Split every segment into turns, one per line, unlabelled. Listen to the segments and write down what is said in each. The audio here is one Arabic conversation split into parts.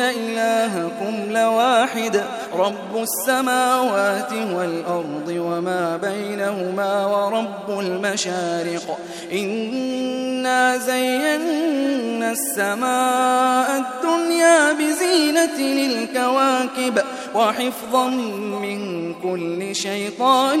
إلهكم لواحد رب السماوات والأرض وما بينهما ورب المشارق إنا زينا السماء الدنيا بزينة للكواكب وحفظا من كل شيطان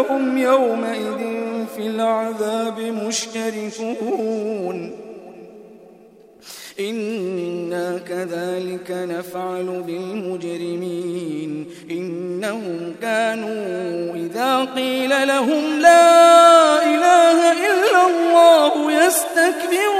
فإنهم يومئذ في العذاب مشتركون. إنا كذلك نفعل بالمجرمين. إنهم كانوا إذا قيل لهم لا إله إلا الله يستكبرون.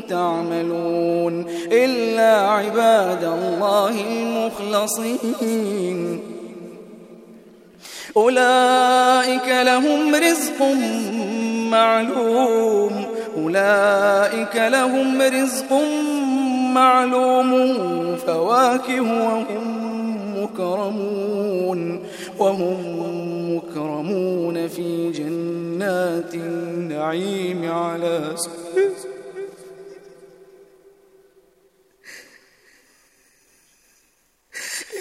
تعملون إلا عباد الله المخلصين. أولئك لهم رزق معلوم. أولئك لهم رزق معلوم. فواكه وهم مكرمون. وهم مكرمون في جنات النعيم على سرر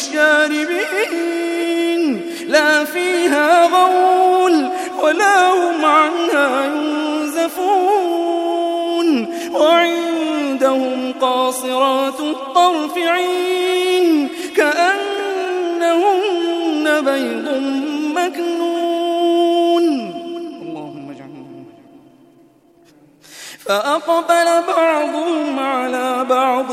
للشاربين لا فيها غول ولا هم عنها ينزفون. وعندهم قاصرات الطرف عين كأنهن بيض مكنون. اللهم اجعلنا فأقبل بعضهم على بعض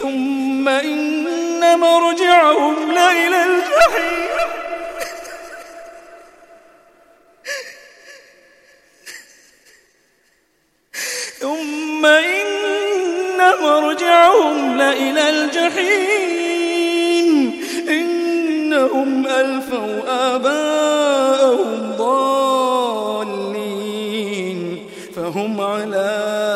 ثم إن مرجعهم لإلى الجحيم. ثم إن مرجعهم لإلى الجحيم. إنهم ألفوا آباءهم ضالين. فهم على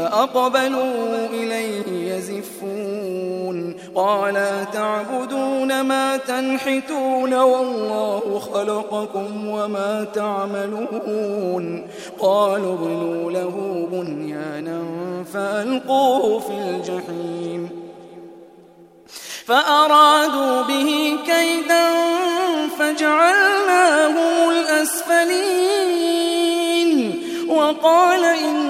فأقبلوا إليه يزفون. قال تعبدون ما تنحتون والله خلقكم وما تعملون. قالوا ابنوا له بنيانا فألقوه في الجحيم. فأرادوا به كيدا فجعلناهم الأسفلين. وقال إني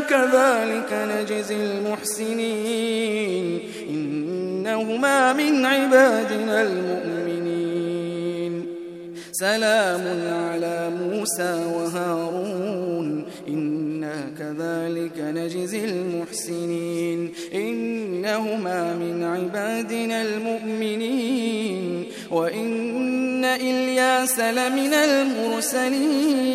كذلك نجزي المحسنين. إنهما من عبادنا المؤمنين. سلام على موسى وهارون. إنا كذلك نجزي المحسنين. إنهما من عبادنا المؤمنين. وإن إلياس لمن المرسلين.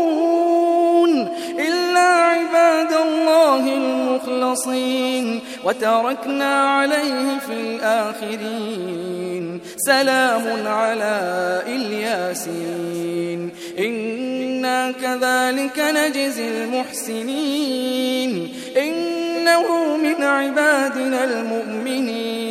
إلا عباد الله المخلصين وتركنا عليه في الآخرين. سلام على إلياسين. إنا كذلك نجزي المحسنين. إنه من عبادنا المؤمنين.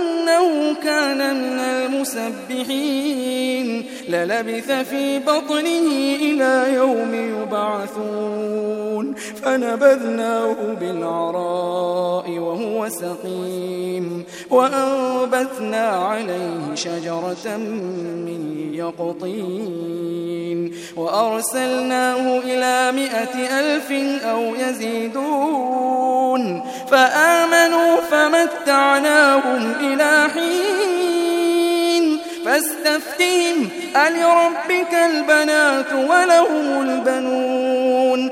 أنه كان من المسبحين. للبث في بطنه إلى يوم فنبذناه بالعراء وهو سقيم وأنبتنا عليه شجرة من يقطين وأرسلناه إلى مائة ألف أو يزيدون فآمنوا فمتعناهم إلى حين فاستفتهم ألربك البنات ولهم البنون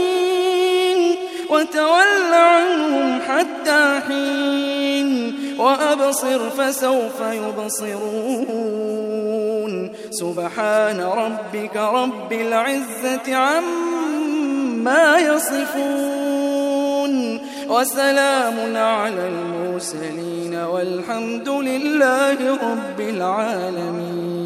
وتول عنهم حتى حين وأبصر فسوف يبصرون. سبحان ربك رب العزة عما يصفون. وسلام على المرسلين والحمد لله رب العالمين.